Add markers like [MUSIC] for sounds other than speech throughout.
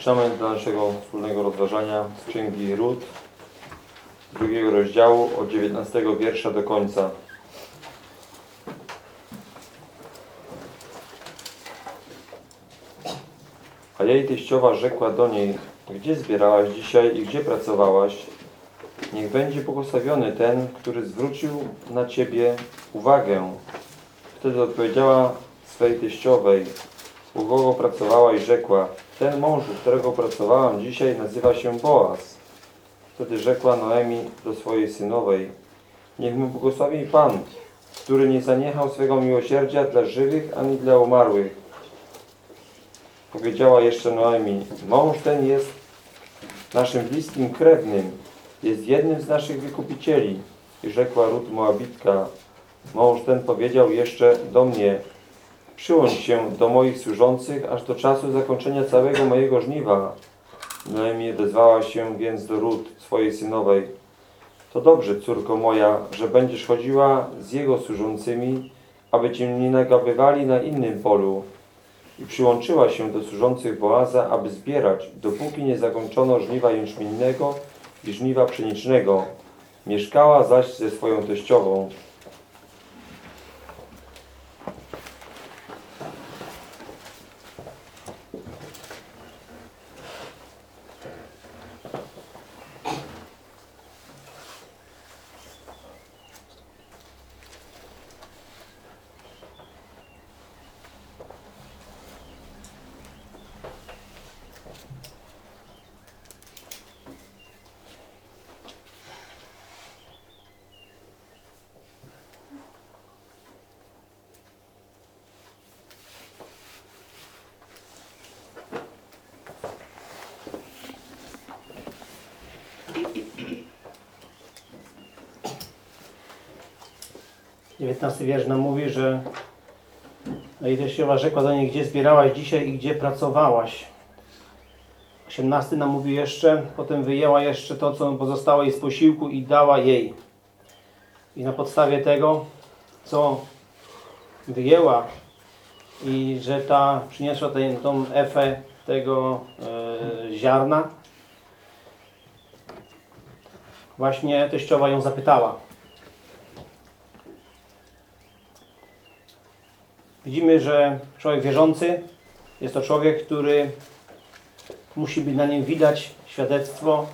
Czytamy dla naszego wspólnego rozważania z Księgi Ród, drugiego rozdziału, od 19 wiersza do końca. A jej teściowa rzekła do niej, gdzie zbierałaś dzisiaj i gdzie pracowałaś? Niech będzie błogosławiony ten, który zwrócił na Ciebie uwagę. Wtedy odpowiedziała swej teściowej, kogo pracowała i rzekła, ten mąż, u którego pracowałam dzisiaj nazywa się Boaz. Wtedy rzekła Noemi do swojej synowej, niech mu błogosławi Pan, który nie zaniechał swego miłosierdzia dla żywych ani dla umarłych. Powiedziała jeszcze Noemi, mąż ten jest naszym bliskim krewnym, jest jednym z naszych wykupicieli. I rzekła Rut Moabitka, mąż ten powiedział jeszcze do mnie, przyłącz się do moich służących aż do czasu zakończenia całego mojego żniwa. Noemi odezwała się więc do Rut, swojej synowej. To dobrze, córko moja, że będziesz chodziła z jego służącymi, aby cię nie nagabywali na innym polu. I przyłączyła się do służących Boaza, aby zbierać, dopóki nie zakończono żniwa jęczmiennego i żniwa pszenicznego. Mieszkała zaś ze swoją teściową. Dziewiętnasty wiersz nam mówi, że no i teściowa rzekła do niej, gdzie zbierałaś dzisiaj i gdzie pracowałaś. 18 nam mówi jeszcze, potem wyjęła jeszcze to, co pozostało jej z posiłku i dała jej. I na podstawie tego, co wyjęła i że ta przyniosła tę, tą efę tego e, ziarna, właśnie teściowa ją zapytała. Widzimy, że człowiek wierzący jest to człowiek, który musi być na nim widać świadectwo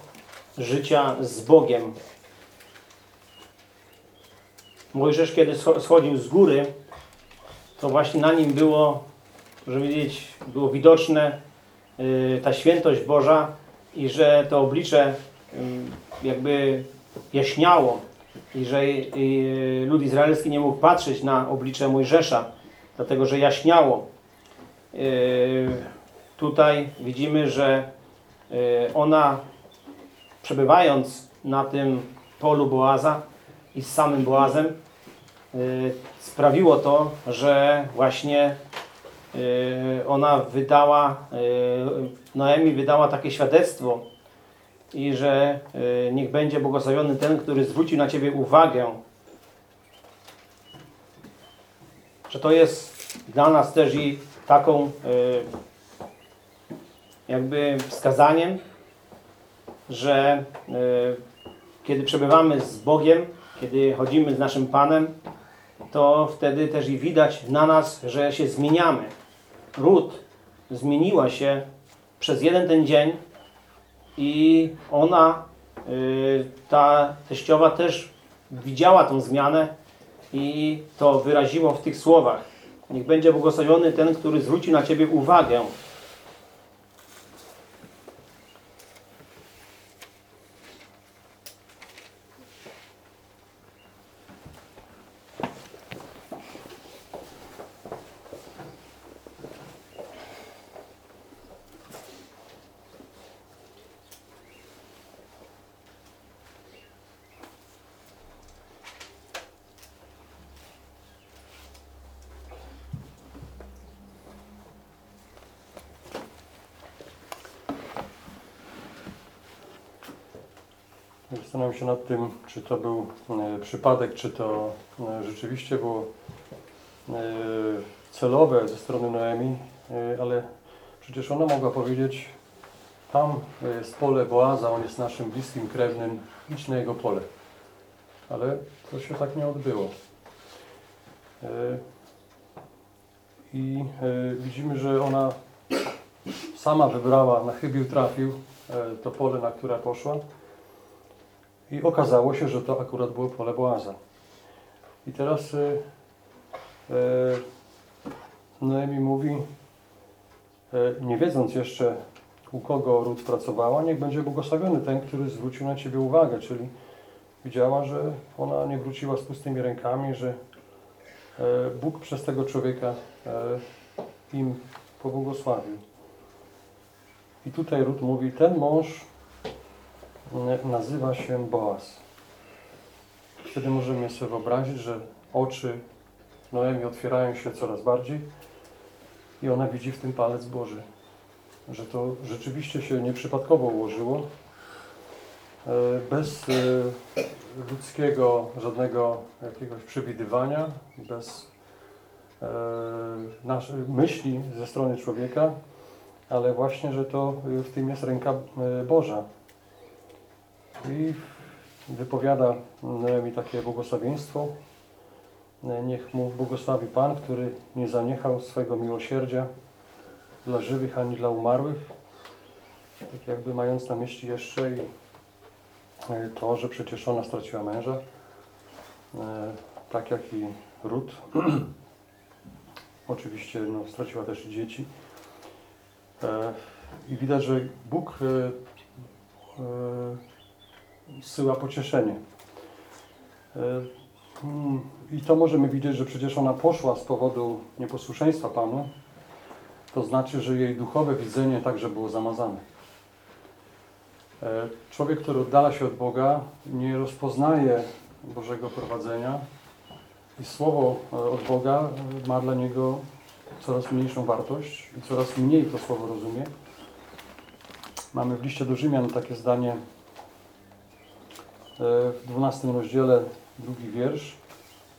życia z Bogiem. Mojżesz, kiedy scho- schodził z góry, to właśnie na nim było, żeby wiedzieć, było widoczne y, ta świętość Boża i że to oblicze y, jakby jaśniało i że y, lud izraelski nie mógł patrzeć na oblicze Mojżesza, dlatego że jaśniało. Yy, Tutaj widzimy, że yy, ona przebywając na tym polu Boaza i z samym Boazem yy, sprawiło to, że właśnie ona wydała, Noemi wydała takie świadectwo i że niech będzie błogosławiony ten, który zwrócił na Ciebie uwagę że to jest dla nas też i taką y, jakby wskazaniem, że y, kiedy przebywamy z Bogiem, kiedy chodzimy z naszym Panem, to wtedy też i widać na nas, że się zmieniamy. Ród zmieniła się przez jeden ten dzień i ona, y, ta teściowa też widziała tą zmianę i to wyraziło w tych słowach. Niech będzie błogosławiony ten, który zwróci na Ciebie uwagę. Zastanawiam się nad tym, czy to był e, przypadek, czy to e, rzeczywiście było e, celowe ze strony Noemi, ale przecież ona mogła powiedzieć, tam jest pole Boaza, on jest naszym bliskim krewnym, idź na jego pole. Ale to się tak nie odbyło. I widzimy, że ona sama wybrała, na chybił trafił to pole, na które poszła. I okazało się, że to akurat było pole Boaza. I teraz e, e, Noemi mówi, e, nie wiedząc jeszcze u kogo Ród pracowała, niech będzie błogosławiony ten, który zwrócił na Ciebie uwagę, czyli widziała, że ona nie wróciła z pustymi rękami, że Bóg przez tego człowieka im pobłogosławił. I tutaj Ród mówi, ten mąż nazywa się Boaz. Wtedy możemy sobie wyobrazić, że oczy Noemi otwierają się coraz bardziej i ona widzi w tym palec Boży. Że to rzeczywiście się nieprzypadkowo ułożyło. E, Bez e, ludzkiego żadnego jakiegoś przewidywania, bez e, myśli ze strony człowieka, ale właśnie, że to w tym jest ręka Boża. I wypowiada Noemi takie błogosławieństwo. E, Niech mu błogosławi Pan, który nie zaniechał swego miłosierdzia dla żywych ani dla umarłych. Tak jakby mając na myśli jeszcze i e, to, że przecież ona straciła męża, e, tak jak i Ród. [CLEARS THROAT] Oczywiście no, straciła też dzieci. I widać, że Bóg e, zsyła pocieszenie. E, mm, I to możemy widzieć, że przecież ona poszła z powodu nieposłuszeństwa Panu, to znaczy, że jej duchowe widzenie także było zamazane. E, Człowiek, który oddala się od Boga, nie rozpoznaje Bożego prowadzenia i słowo e, od Boga ma dla niego coraz mniejszą wartość i coraz mniej to słowo rozumie. Mamy w liście do Rzymian takie zdanie w 12 rozdziale, drugi wiersz.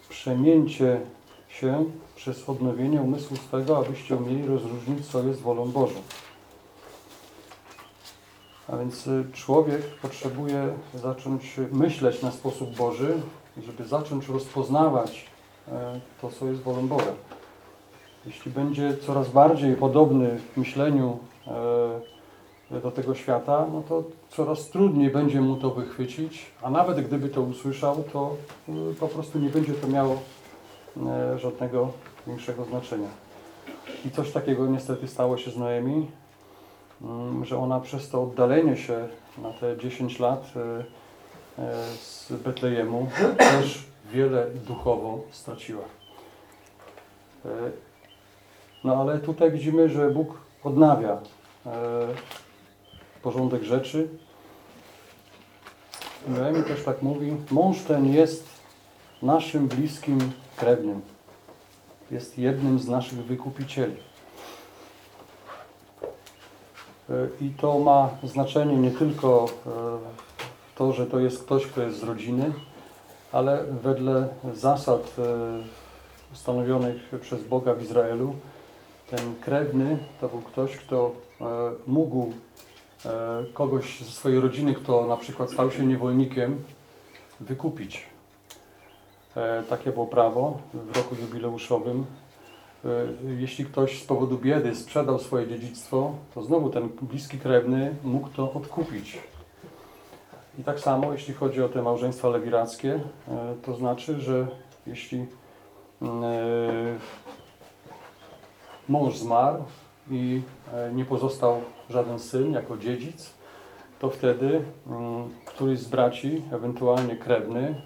Przemieńcie się przez odnowienie umysłu swego, abyście umieli rozróżnić, co jest wolą Bożą. A więc y, człowiek potrzebuje zacząć myśleć na sposób Boży, żeby zacząć rozpoznawać e, to, co jest wolą Boga. Jeśli będzie coraz bardziej podobny w myśleniu e, do tego świata, no to coraz trudniej będzie mu to wychwycić, a nawet gdyby to usłyszał, to y, po prostu nie będzie to miało e, żadnego większego znaczenia. I coś takiego niestety stało się z Noemi, mm, że ona przez to oddalenie się na te 10 lat e, e, z Betlejemu też wiele duchowo straciła. No ale tutaj widzimy, że Bóg odnawia porządek rzeczy. Noemi też tak mówi, mąż ten jest naszym bliskim krewnym. Jest jednym z naszych wykupicieli. E, I to ma znaczenie nie tylko e, to, że to jest ktoś, kto jest z rodziny, ale wedle zasad e, ustanowionych przez Boga w Izraelu, ten krewny to był ktoś, kto e, mógł e, kogoś ze swojej rodziny, kto na przykład stał się niewolnikiem, wykupić. E, Takie było prawo w roku jubileuszowym. E, Jeśli ktoś z powodu biedy sprzedał swoje dziedzictwo, to znowu ten bliski krewny mógł to odkupić. I tak samo, jeśli chodzi o te małżeństwa lewirackie, e, to znaczy, że jeśli mm, e, mąż zmarł i e, nie pozostał żaden syn jako dziedzic, to wtedy mm, któryś z braci, ewentualnie krewny,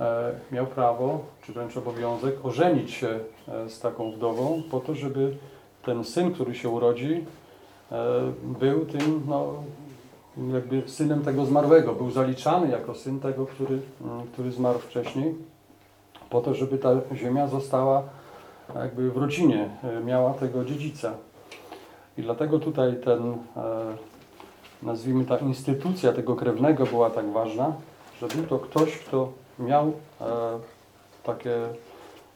e, miał prawo, czy wręcz obowiązek, ożenić się e, z taką wdową, po to, żeby ten syn, który się urodzi, był tym, no, jakby synem tego zmarłego, był zaliczany jako syn tego, który, mm, który zmarł wcześniej, po to, żeby ta ziemia została jakby w rodzinie, miała tego dziedzica. I dlatego tutaj ten, e, nazwijmy ta instytucja tego krewnego była tak ważna, że był to ktoś, kto miał e, takie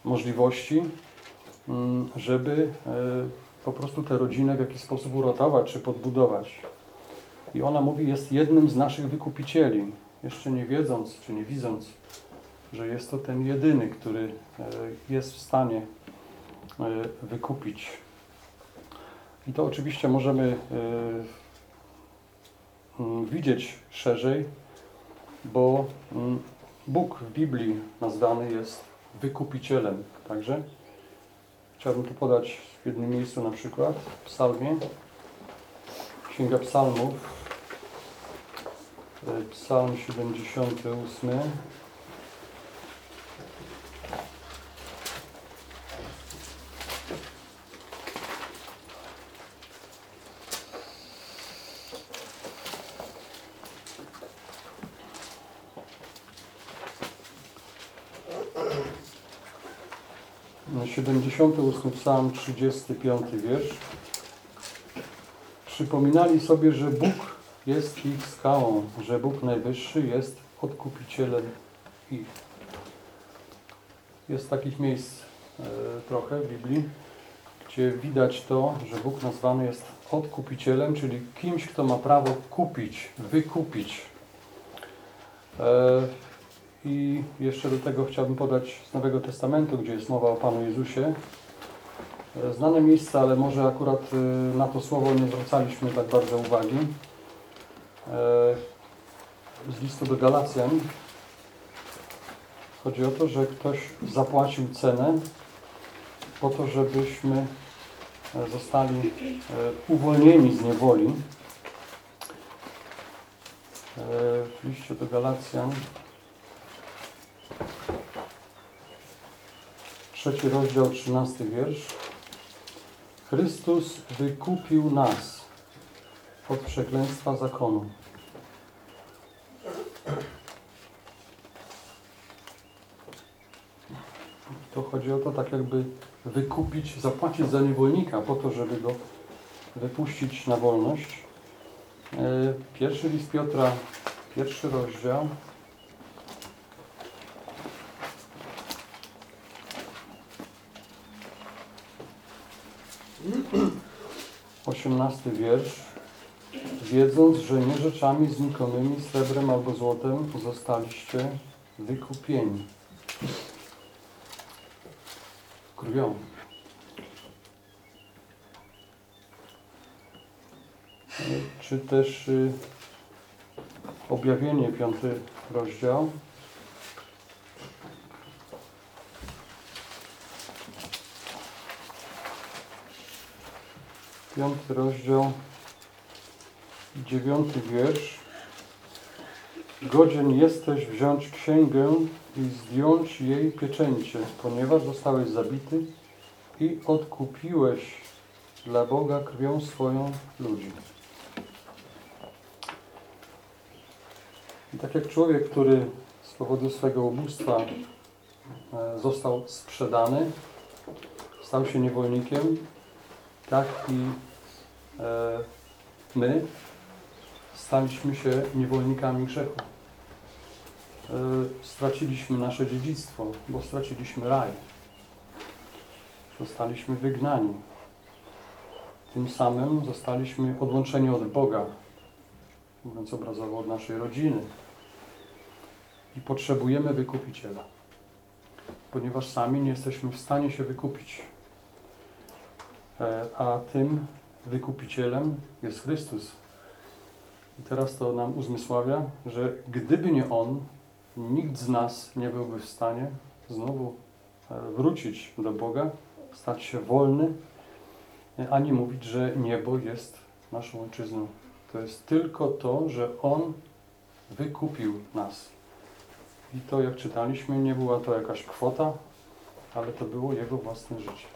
możliwości, mm, żeby e, po prostu tę rodzinę w jakiś sposób uratować czy podbudować. I ona mówi, jest jednym z naszych wykupicieli, jeszcze nie wiedząc czy nie widząc, że jest to ten jedyny, który jest w stanie wykupić. I to oczywiście możemy e, mm, widzieć szerzej, bo mm, Bóg w Biblii nazwany jest wykupicielem. Także chciałbym tu podać w jednym miejscu na przykład w psalmie, Księga Psalmów, e, Psalm 78. No, 78 psalm, 35 wiersz. Przypominali sobie, że Bóg jest ich skałą, że Bóg Najwyższy jest odkupicielem ich. Jest takich miejsc e, trochę w Biblii, gdzie widać to, że Bóg nazwany jest odkupicielem, czyli kimś, kto ma prawo kupić, wykupić. E, i jeszcze do tego chciałbym podać z Nowego Testamentu, gdzie jest mowa o Panu Jezusie. E, Znane miejsca, ale może akurat y, na to słowo nie zwracaliśmy tak bardzo uwagi. E, Z listu do Galacjan chodzi o to, że ktoś zapłacił cenę po to, żebyśmy e, zostali e, uwolnieni z niewoli. E, W liście do Galacjan Trzeci rozdział, trzynasty wiersz. Chrystus wykupił nas od przekleństwa zakonu. To chodzi o to, tak jakby wykupić, zapłacić za niewolnika po to, żeby go wypuścić na wolność. E, Pierwszy list Piotra, pierwszy rozdział, 18 wiersz. Wiedząc, że nie rzeczami znikomymi, srebrem albo złotem zostaliście wykupieni. Krwią. Czy też y, objawienie, piąty rozdział. Piąty rozdział, dziewiąty wiersz. Godzien jesteś wziąć księgę i zdjąć jej pieczęcie, ponieważ zostałeś zabity i odkupiłeś dla Boga krwią swoją ludzi. I tak jak człowiek, który z powodu swego ubóstwa e, został sprzedany, stał się niewolnikiem, tak i my staliśmy się niewolnikami grzechu. E, straciliśmy nasze dziedzictwo, bo straciliśmy raj. Zostaliśmy wygnani. Tym samym zostaliśmy odłączeni od Boga, mówiąc obrazowo od naszej rodziny. I potrzebujemy wykupiciela, ponieważ sami nie jesteśmy w stanie się wykupić. E, a tym wykupicielem jest Chrystus. I teraz to nam uzmysławia, że gdyby nie On, nikt z nas nie byłby w stanie znowu e, wrócić do Boga, stać się wolny, e, ani mówić, że niebo jest naszą ojczyzną. To jest tylko to, że On wykupił nas. I to, jak czytaliśmy, nie była to jakaś kwota, ale to było Jego własne życie.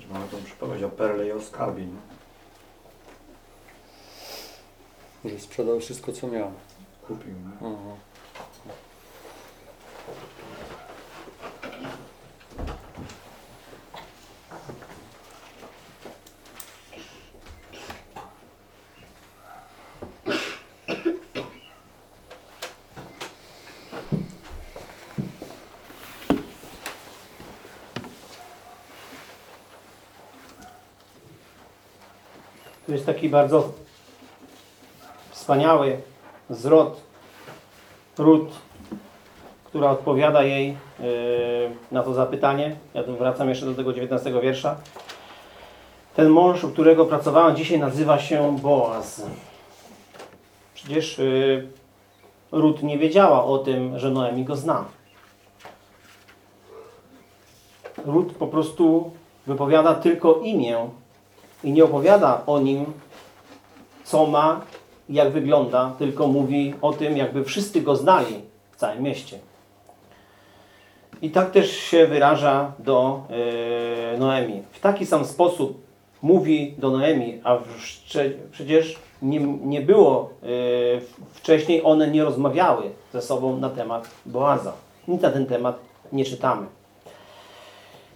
Że Mamy tą przypowieść o Nie? Że sprzedał wszystko, co miał. Kupił. Nie? Aha. Tu jest taki bardzo wspaniały zwrot Rut, która odpowiada jej yy, na to zapytanie. Ja tu wracam jeszcze do tego 19 wiersza. Ten mąż, u którego pracowałem dzisiaj nazywa się Boaz. Przecież yy, Rut nie wiedziała o tym, że Noemi go zna. Rut po prostu wypowiada tylko imię i nie opowiada o nim, co ma, jak wygląda, tylko mówi o tym, jakby wszyscy go znali w całym mieście. I tak też się wyraża do e, Noemi. W taki sam sposób mówi do Noemi, a przecież nie, nie było e, wcześniej, one nie rozmawiały ze sobą na temat Boaza. Nic na ten temat nie czytamy.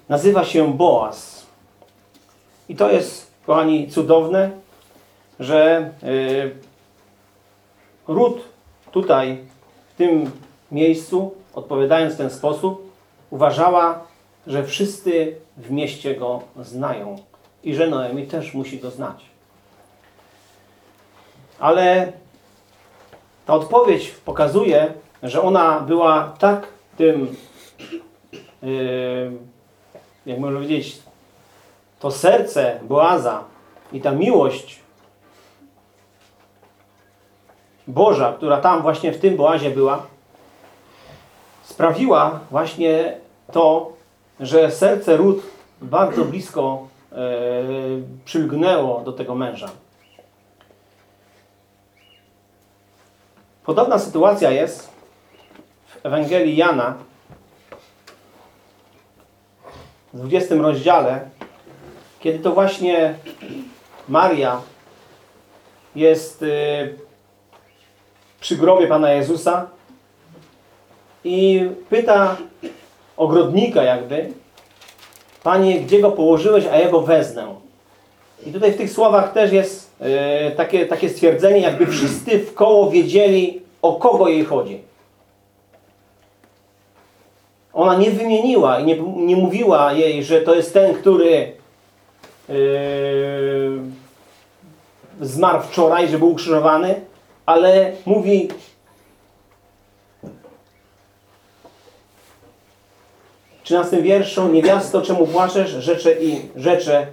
Nazywa się Boaz. I to jest, kochani, cudowne, że yy, Rut tutaj, w tym miejscu, odpowiadając w ten sposób, uważała, że wszyscy w mieście go znają i że Noemi też musi go znać. Ale ta odpowiedź pokazuje, że ona była tak tym, yy, jak można powiedzieć, to serce Boaza i ta miłość Boża, która tam właśnie w tym Boazie była, sprawiła właśnie to, że serce Rut bardzo blisko e, przylgnęło do tego męża. Podobna sytuacja jest w Ewangelii Jana w 20 rozdziale, kiedy to właśnie Maria jest y, przy grobie Pana Jezusa i pyta ogrodnika jakby, Panie, gdzie go położyłeś, a ja go wezmę. I tutaj w tych słowach też jest y, takie, takie stwierdzenie, jakby wszyscy w koło wiedzieli, o kogo jej chodzi. Ona nie wymieniła i nie, nie mówiła jej, że to jest ten, który yy, zmarł wczoraj, że był ukrzyżowany, ale mówi w 13 wierszu Niewiasto, czemu płaczesz? Rzeczę im, rzeczę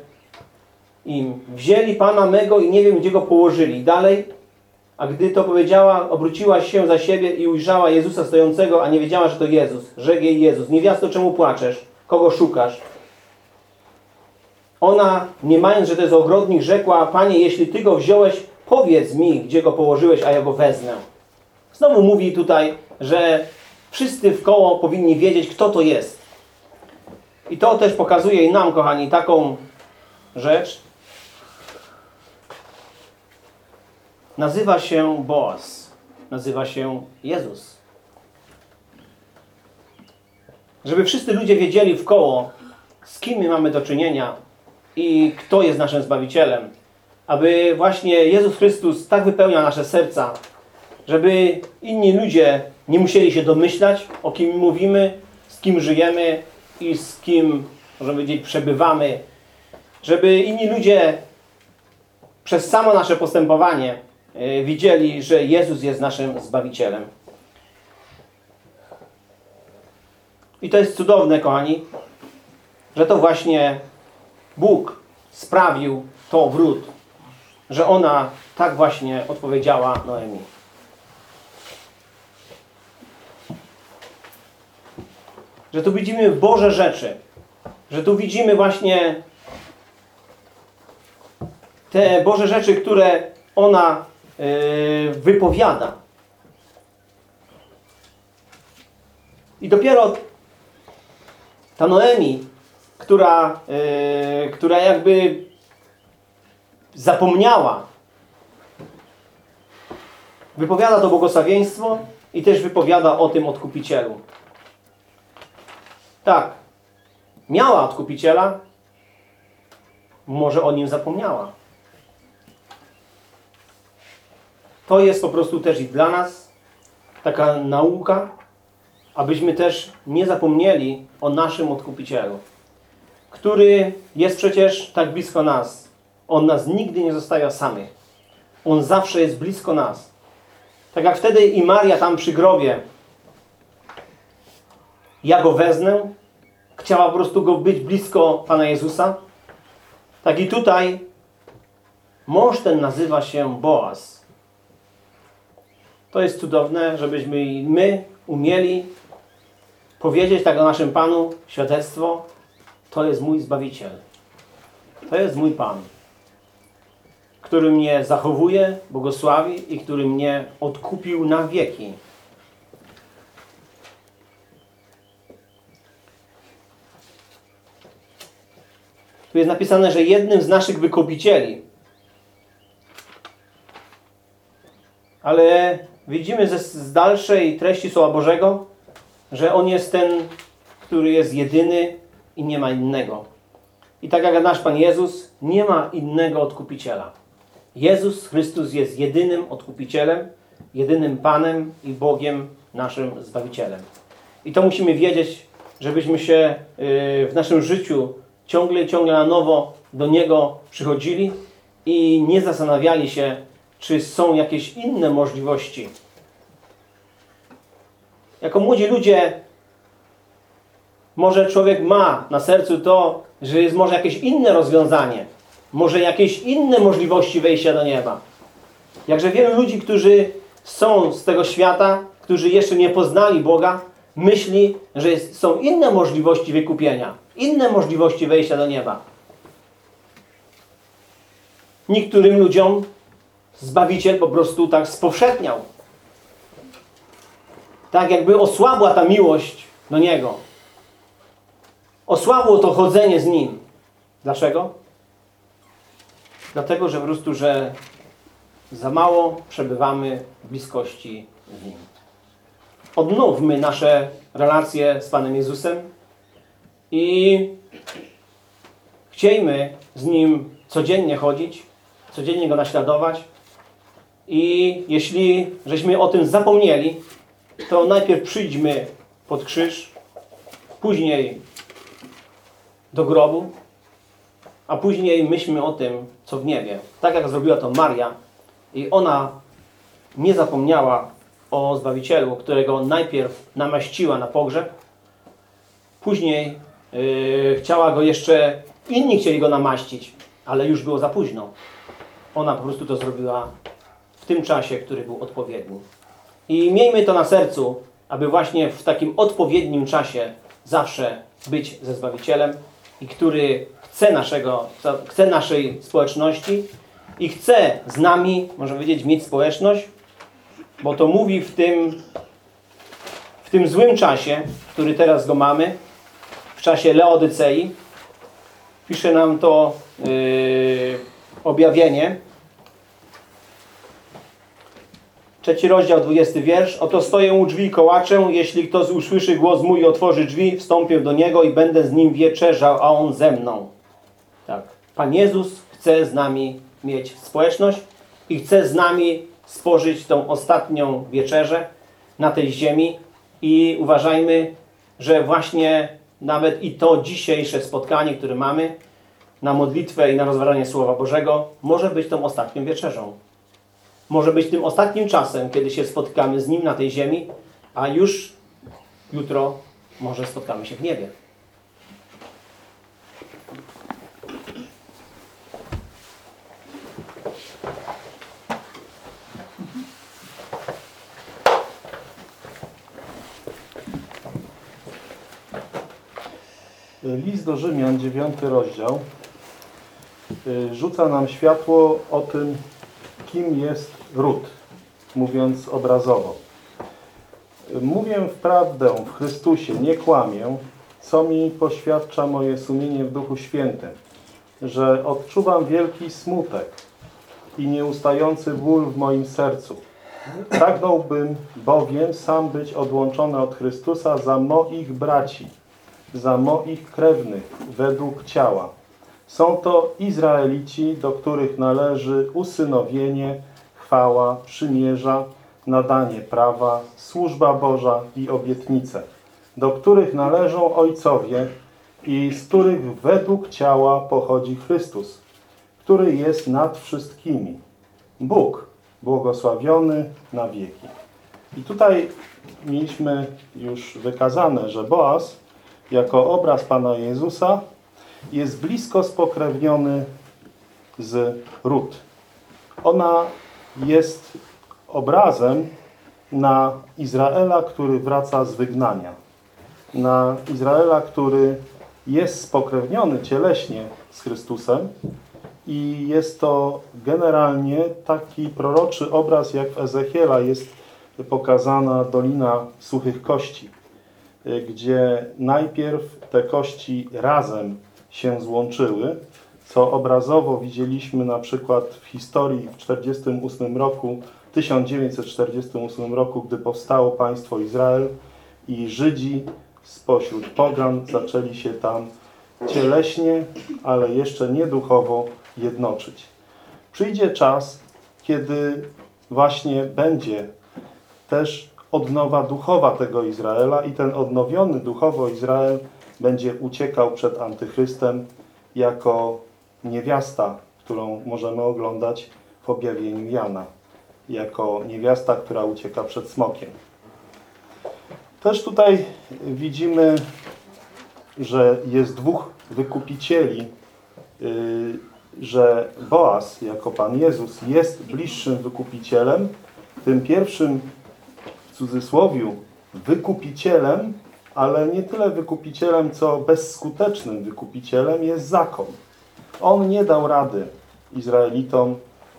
im. Wzięli Pana mego i nie wiem, gdzie go położyli. Dalej, a gdy to powiedziała, obróciła się za siebie i ujrzała Jezusa stojącego, a nie wiedziała, że to Jezus. Rzekł jej Jezus, niewiasto, czemu płaczesz? Kogo szukasz? Ona, nie mając, że to jest ogrodnik, rzekła, Panie, jeśli Ty go wziąłeś, powiedz mi, gdzie go położyłeś, a ja go wezmę. Znowu mówi tutaj, że wszyscy w koło powinni wiedzieć, kto to jest. I to też pokazuje i nam, kochani, taką rzecz. Nazywa się Boaz. Nazywa się Jezus. Żeby wszyscy ludzie wiedzieli w koło, z kim my mamy do czynienia i kto jest naszym Zbawicielem. Aby właśnie Jezus Chrystus tak wypełniał nasze serca, żeby inni ludzie nie musieli się domyślać, o kim mówimy, z kim żyjemy i z kim, możemy powiedzieć, przebywamy. Żeby inni ludzie przez samo nasze postępowanie y, widzieli, że Jezus jest naszym Zbawicielem. I to jest cudowne, kochani, że to właśnie Bóg sprawił to wrót, że ona tak właśnie odpowiedziała Noemi. Że tu widzimy Boże rzeczy, że tu widzimy właśnie te Boże rzeczy, które ona yy, wypowiada. I dopiero ta Noemi, która, yy, która jakby zapomniała, wypowiada to błogosławieństwo i też wypowiada o tym odkupicielu. Tak, miała odkupiciela, może o nim zapomniała. To jest po prostu też i dla nas taka nauka, abyśmy też nie zapomnieli o naszym odkupicielu, który jest przecież tak blisko nas. On nas nigdy nie zostawia samych. On zawsze jest blisko nas. Tak jak wtedy i Maria tam przy grobie. Ja go wezmę. Chciała po prostu go być blisko Pana Jezusa. Tak i tutaj mąż ten nazywa się Boaz. To jest cudowne, żebyśmy i my umieli powiedzieć tak o naszym Panu świadectwo. To jest mój Zbawiciel. To jest mój Pan który mnie zachowuje, błogosławi i który mnie odkupił na wieki. Tu jest napisane, że jednym z naszych wykupicieli. Ale widzimy ze, z dalszej treści Słowa Bożego, że On jest ten, który jest jedyny i nie ma innego. I tak jak nasz Pan Jezus, nie ma innego odkupiciela. Jezus Chrystus jest jedynym odkupicielem, jedynym Panem i Bogiem naszym Zbawicielem. I to musimy wiedzieć, żebyśmy się y, w naszym życiu ciągle i ciągle na nowo do Niego przychodzili i nie zastanawiali się, czy są jakieś inne możliwości. Jako młodzi ludzie może człowiek ma na sercu to, że jest może jakieś inne rozwiązanie, może jakieś inne możliwości wejścia do nieba. Jakże wielu ludzi, którzy są z tego świata, którzy jeszcze nie poznali Boga, myśli, że jest, są inne możliwości wykupienia, inne możliwości wejścia do nieba. Niektórym ludziom Zbawiciel po prostu tak spowszedniał. Tak jakby osłabła ta miłość do Niego. Osłabło to chodzenie z Nim. Dlaczego? Dlatego, że po prostu, że za mało przebywamy w bliskości z Nim. Odnówmy nasze relacje z Panem Jezusem i chciejmy z Nim codziennie chodzić, codziennie Go naśladować i jeśli żeśmy o tym zapomnieli, to najpierw przyjdźmy pod krzyż, później do grobu, a później myślmy o tym, co w niebie. Tak jak zrobiła to Maria i ona nie zapomniała o Zbawicielu, którego najpierw namaściła na pogrzeb, później yy, chciała go jeszcze, inni chcieli go namaścić, ale już było za późno. Ona po prostu to zrobiła w tym czasie, który był odpowiedni. I miejmy to na sercu, aby właśnie w takim odpowiednim czasie zawsze być ze Zbawicielem i który chce, naszego, chce naszej społeczności i chce z nami, można powiedzieć, mieć społeczność, bo to mówi w tym, w tym złym czasie, który teraz go mamy, w czasie Leodycei, pisze nam to yy, objawienie, Trzeci rozdział, dwudziesty wiersz. Oto stoję u drzwi kołaczę. Jeśli ktoś usłyszy głos mój i otworzy drzwi, wstąpię do niego i będę z nim wieczerzał, a on ze mną. Tak. Pan Jezus chce z nami mieć społeczność i chce z nami spożyć tą ostatnią wieczerzę na tej ziemi. I uważajmy, że właśnie nawet i to dzisiejsze spotkanie, które mamy na modlitwę i na rozważanie Słowa Bożego, może być tą ostatnią wieczerzą może być tym ostatnim czasem, kiedy się spotkamy z Nim na tej ziemi, a już jutro może spotkamy się w niebie. List do Rzymian, dziewiąty rozdział, y, rzuca nam światło o tym, kim jest ród, mówiąc obrazowo. Mówię prawdę w Chrystusie, nie kłamię, co mi poświadcza moje sumienie w Duchu Świętym, że odczuwam wielki smutek i nieustający ból w moim sercu. Pragnąłbym bowiem sam być odłączony od Chrystusa za moich braci, za moich krewnych według ciała. Są to Izraelici, do których należy usynowienie, chwała, przymierza, nadanie prawa, służba Boża i obietnice, do których należą ojcowie i z których według ciała pochodzi Chrystus, który jest nad wszystkimi. Bóg, błogosławiony na wieki. I tutaj mieliśmy już wykazane, że Boaz jako obraz Pana Jezusa jest blisko spokrewniony z Rut. Ona jest obrazem na Izraela, który wraca z wygnania. Na Izraela, który jest spokrewniony cieleśnie z Chrystusem i jest to generalnie taki proroczy obraz, jak w Ezechiela jest pokazana Dolina Suchych Kości, gdzie najpierw te kości razem się złączyły, co obrazowo widzieliśmy na przykład w historii w 1948 roku, 1948 roku, gdy powstało państwo Izrael i Żydzi spośród pogan zaczęli się tam cieleśnie, ale jeszcze nie duchowo jednoczyć. Przyjdzie czas, kiedy właśnie będzie też odnowa duchowa tego Izraela i ten odnowiony duchowo Izrael będzie uciekał przed Antychrystem jako niewiasta, którą możemy oglądać w objawieniu Jana, jako niewiasta, która ucieka przed smokiem. Też tutaj widzimy, że jest dwóch wykupicieli, yy, że Boaz jako Pan Jezus jest bliższym wykupicielem, tym pierwszym w cudzysłowiu wykupicielem, ale nie tyle wykupicielem, co bezskutecznym wykupicielem jest zakon. On nie dał rady Izraelitom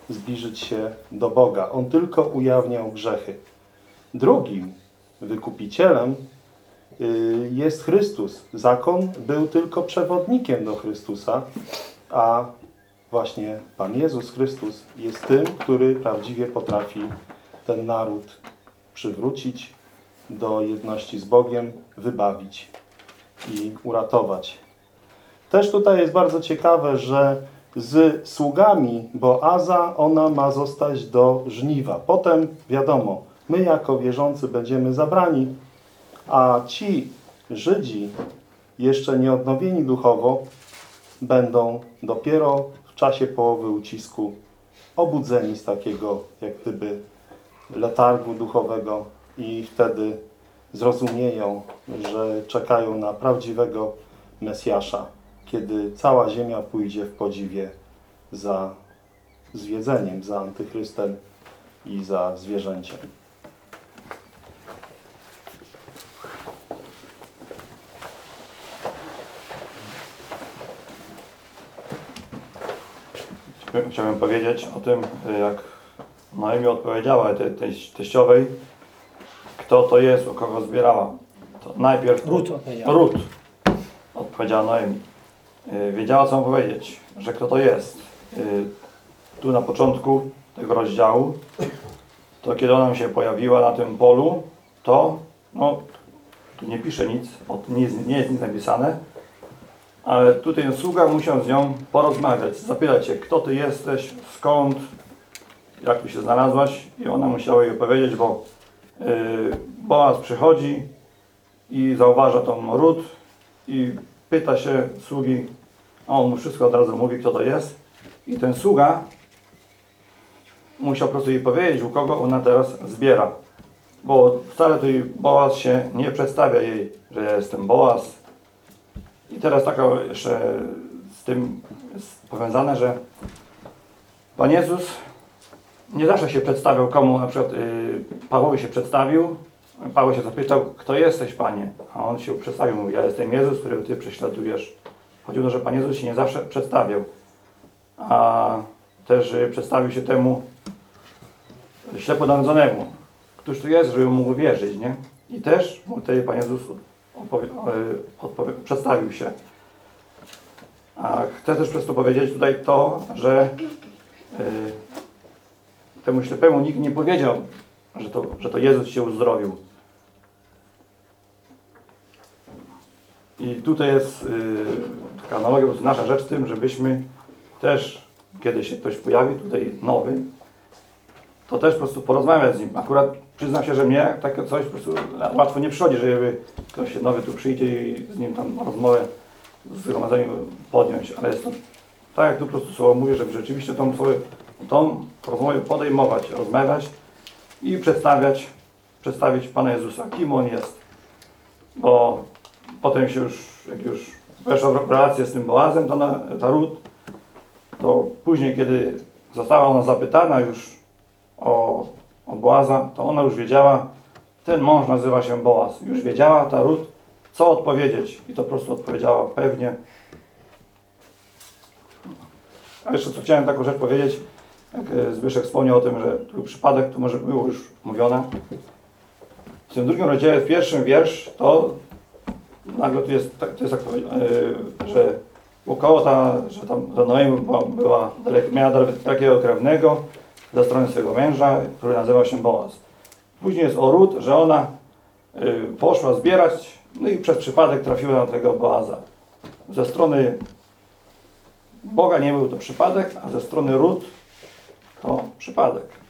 zbliżyć się do Boga. On tylko ujawniał grzechy. Drugim wykupicielem y, jest Chrystus. Zakon był tylko przewodnikiem do Chrystusa, a właśnie Pan Jezus Chrystus jest tym, który prawdziwie potrafi ten naród przywrócić do jedności z Bogiem, wybawić i uratować. Też tutaj jest bardzo ciekawe, że z sługami Boaza ona ma zostać do żniwa. Potem, wiadomo, my jako wierzący będziemy zabrani, a ci Żydzi, jeszcze nie odnowieni duchowo, będą dopiero w czasie połowy ucisku obudzeni z takiego, jak gdyby, letargu duchowego i wtedy zrozumieją, że czekają na prawdziwego Mesjasza, kiedy cała ziemia pójdzie w podziwie za zwiedzeniem, za antychrystem i za zwierzęciem. Chciałbym- powiedzieć o tym, jak Noemi odpowiedziała tej, tej teściowej, kto to jest, u kogo zbierała. To najpierw Ród odpowiedział. Rut odpowiedziała Noemi. Y, Wiedziała, co mam powiedzieć, że kto to jest. Y, Tu na początku tego rozdziału, to kiedy ona się pojawiła na tym polu, to, no, tu nie pisze nic, nie jest, nie jest nic napisane, ale tutaj sługa musiał z nią porozmawiać, zapytać się, kto ty jesteś, skąd, jak tu się znalazłaś. I ona musiała jej opowiedzieć, bo yy, Boaz przychodzi i zauważa tą ród i pyta się sługi, a on mu wszystko od razu mówi, kto to jest. I ten sługa musiał po prostu jej powiedzieć, u kogo ona teraz zbiera. Bo wcale tutaj Boaz się nie przedstawia jej, że ja jestem Boaz, i teraz taka jeszcze z tym jest powiązane, że Pan Jezus nie zawsze się przedstawiał komu, na przykład yy, Pawłowi się przedstawił, Paweł się zapytał, kto jesteś Panie? A on się przedstawił, mówi, ja jestem Jezus, którego Ty prześladujesz. Chodziło o to, że Pan Jezus się nie zawsze przedstawiał, a też yy, przedstawił się temu ślepo narodzonemu, któż tu jest, żeby mógł wierzyć, nie? I też mu tutaj Pan Jezus odpowie, przedstawił się. A chcę też przez to powiedzieć tutaj to, że e, temu ślepemu nikt nie powiedział, że to, że to Jezus się uzdrowił. I tutaj jest e, taka analogia, nasza rzecz w tym, żebyśmy też, kiedy się ktoś pojawi tutaj nowy, to też po prostu porozmawiać z nim. Akurat przyznam się, że mnie takie coś po prostu łatwo nie przychodzi, żeby ktoś nowy tu przyjdzie i z nim tam rozmowę w zgromadzeniu podjąć, ale jest to tak jak tu po prostu słowo mówi, żeby rzeczywiście tą, twoją, tą rozmowę podejmować, rozmawiać i przedstawiać, przedstawić Pana Jezusa, kim On jest. Bo potem się już, jak już weszła w relację z tym Boazem, to na, ta Rut, to później, kiedy została ona zapytana już o, o Boaza, to ona już wiedziała, ten mąż nazywa się Boaz. Już wiedziała ta Rut, co odpowiedzieć. I to po prostu odpowiedziała pewnie. A jeszcze co chciałem taką rzecz powiedzieć, jak e, Zbyszek wspomniał o tym, że tu przypadek, to może było już mówione. W tym drugim rozdziale, w pierwszym wiersz, to nagle tu jest, tak- to jest tak, e, że Wokoło ta, że tam za była, była miała takiego krewnego ze strony swojego męża, który nazywał się Boaz. Później jest o że ona y, poszła zbierać, no i przez przypadek trafiła na tego Boaza. Ze strony Boga nie był to przypadek, a ze strony Rut to przypadek.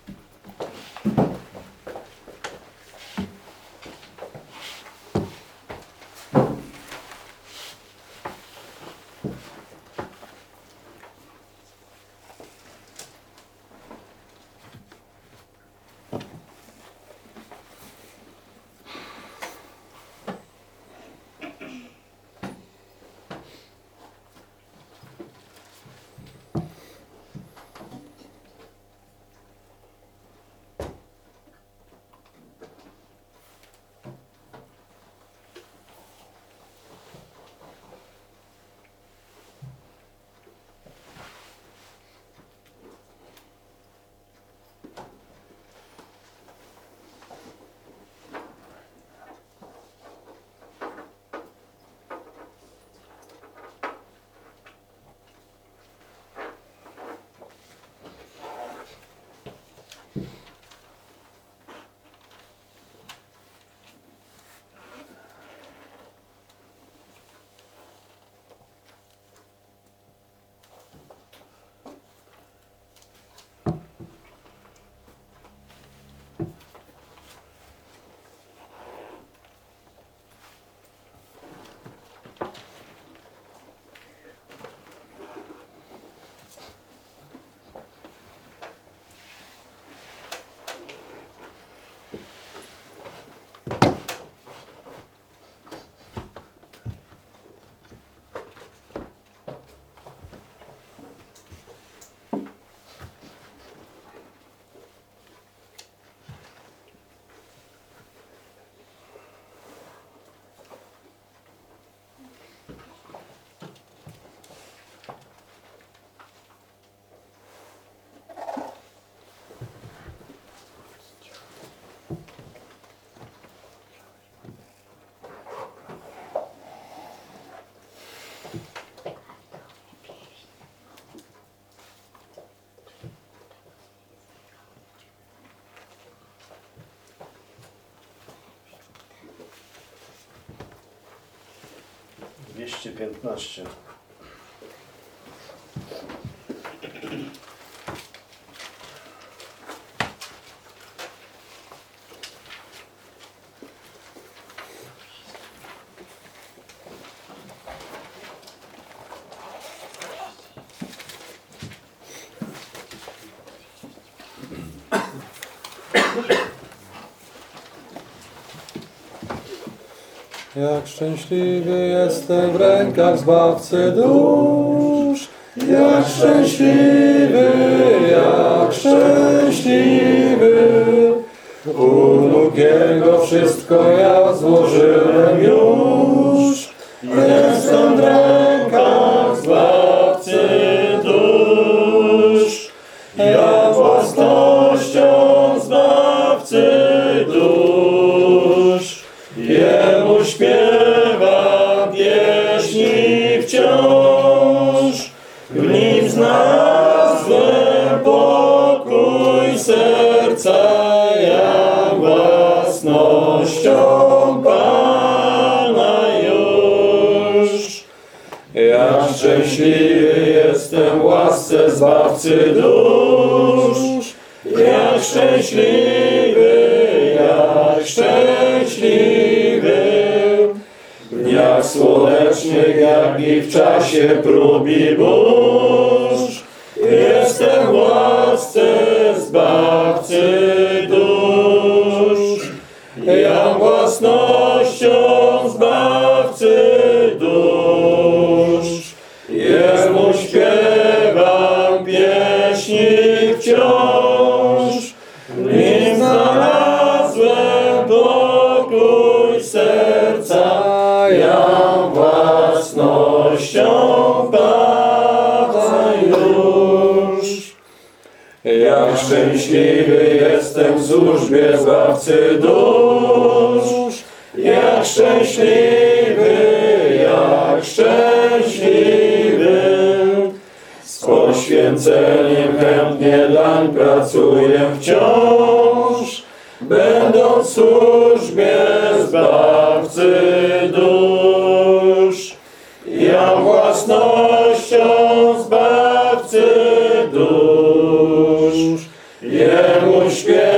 215 Jak szczęśliwy jestem w rękach Zbawcy dusz. Jak szczęśliwy, jak szczęśliwy. U Jego wszystko ja złożyłem już. Zbawcy dusz, jak szczęśliwy, jak szczęśliwy. W dniach słonecznych, jak i w czasie prób burz, szczęśliwy jestem w służbie Zbawcy dusz. Jak szczęśliwy, jak szczęśliwy. Z poświęceniem chętnie dlań pracuję wciąż. Będąc w służbie Zbawcy dusz. Ja własnością Yeah.